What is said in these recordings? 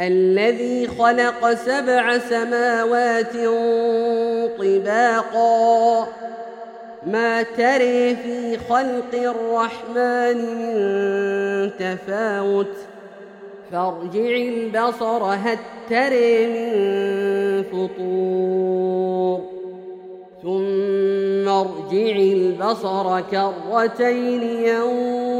الذي خلق سبع سماوات طباقا. ما تري في خلق الرحمن من تفاوت. فارجع البصر هل تري من فطور. ثم ارجع البصر كرتين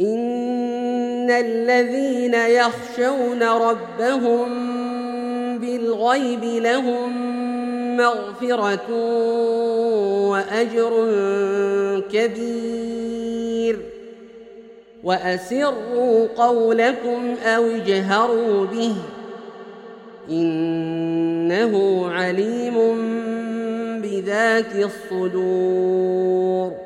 إن الذين يخشون ربهم بالغيب لهم مغفرة وأجر كبير. وأسروا قولكم أو اجهروا به. إنه عليم بذات الصدور.